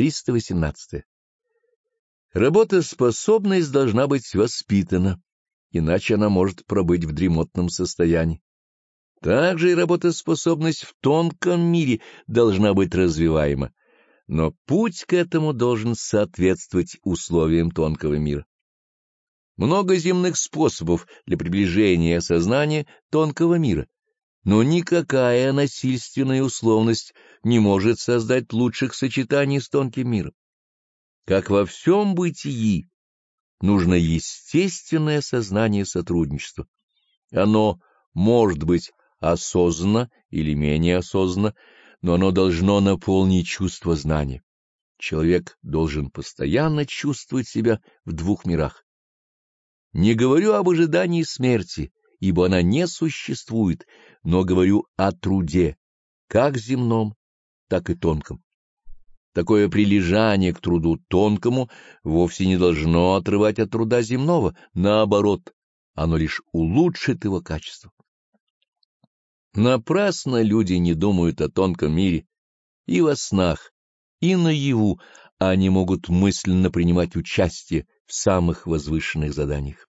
318. Работоспособность должна быть воспитана, иначе она может пробыть в дремотном состоянии. Также и работоспособность в тонком мире должна быть развиваема, но путь к этому должен соответствовать условиям тонкого мира. Много земных способов для приближения сознания тонкого мира, но никакая насильственная условность не может создать лучших сочетаний с тонким миром. Как во всем бытии, нужно естественное сознание сотрудничества. Оно может быть осознанно или менее осознанно, но оно должно наполнить чувство знания. Человек должен постоянно чувствовать себя в двух мирах. Не говорю об ожидании смерти, ибо она не существует, но говорю о труде, как земном, так и тонком. Такое прилежание к труду тонкому вовсе не должно отрывать от труда земного, наоборот, оно лишь улучшит его качество. Напрасно люди не думают о тонком мире и во снах, и наяву они могут мысленно принимать участие в самых возвышенных заданиях.